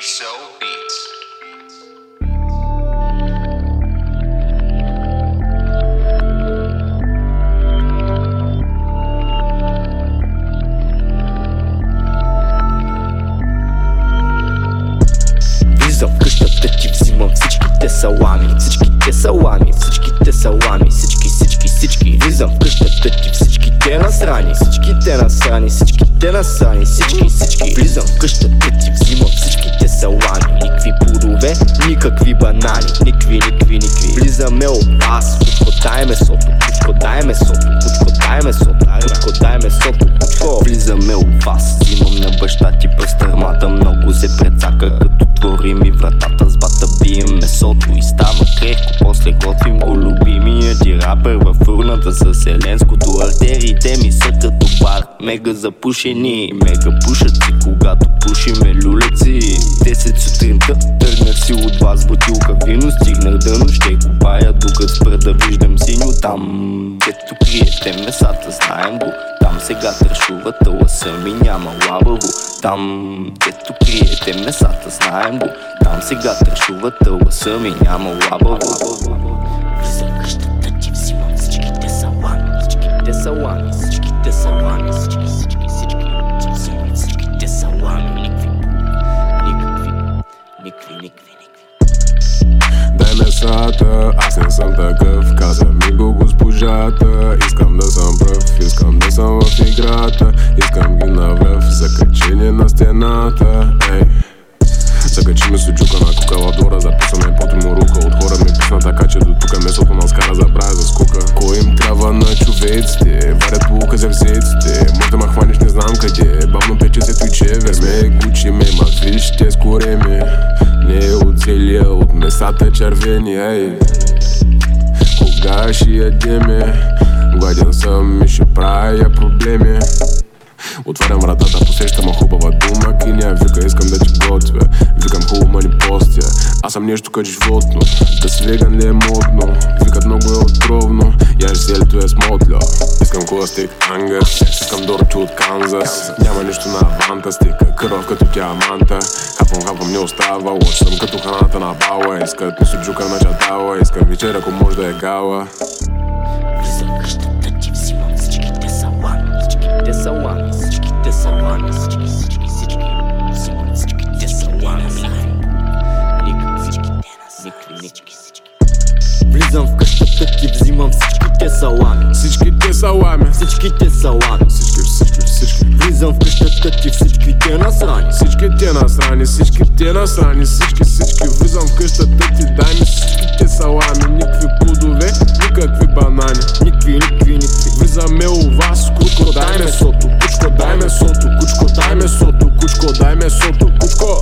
So Beats. Влизам в къщата ти взимам всичките салами. Всичките салами, всичките салами. Всички, всички, всички. Влизам в къщата ти всичките насрани. Всичките насрани, всичките насрани. Всички, всички. Влизам в къщата ти взимам никакви банани Никви, никви, никви Влизаме от вас, кучко дай месото Кучко дай месото, кучко дай месото Кучко дай месото, кучко Влизаме от вас, взимам на баща ти през търмата Много се прецака като твори ми вратата с бата бием месото и става крехко. После готвим го любимия ти рапер във урната с еленското Артериите ми са като бар, мега запушени Мега пушат когато пушиме люлеци 10 сутринта тръгнах си от вас бутилка вино. Стигнах дъно, ще го пая докато спра да виждам синьо Там, дето криете месата, знаем го. Там сега тършува лъса ми няма лабаво Там, дето криете месата, знаем го. Там сега тършува лъса ми няма лабаво Влизам къщата взимам всичките салами Всичките салами, всичките салами Всички, всички, Месата, аз не съм такъв Каза ми го госпожата. Искам да съм пръв, искам да съм в играта. Искам ги навръв, закачени на стената. Ей. Закачи ме суджука на кукаладора Записваме му рука От хора ми писна така, че до тука месото нас кара забравя за скука. Кой им трябва на човеците? Варят полука за взеците Може да ме хванеш не знам къде. Бавно пече се той чевер Ме гучи ме, ма виж те скореми Не е оцелия от месата червени Ей. Кога ще ядеме? Гладен съм и ще правя проблеми. Отварям вратата, посещам хубава дума Киня. Вика, искам да ти готвя. Викам хубаво ма ни постя. Аз съм нещо като животно Да си веган ли е модно. Викат много е отровно Яж селето е смотля Искам кола стейк ангас Искам дорчо от Канзас. Няма нищо на аванта Стика кръв като диаманта. Хапвам, хапвам, не остава. Лош съм като храната на бала. Искат ми суджука на чадала Искам вечер, ако може да е гала. Влизам в къщата ти взимам всичките салами Всичките салами, всичките салами Всички, всички, всички. Взимам всичките салами Никакви, никакви, никакви, всички Влизам в къщата ти взимам всичките салами Всичките салами Всичките салами Всички, всички, всички. Влизам в къщата ти всичките насрани. Всичките насрани, всичките насрани, всички, всички. Влизам в къщата ти, дай ми всичките салами. Никакви плодове, никакви банани. Никакви, никакви, никакви. Влизаме у вас, кучко, дай месото. Кучко, дай месото, кучко, дай месото. Кучко, дай месото, кучко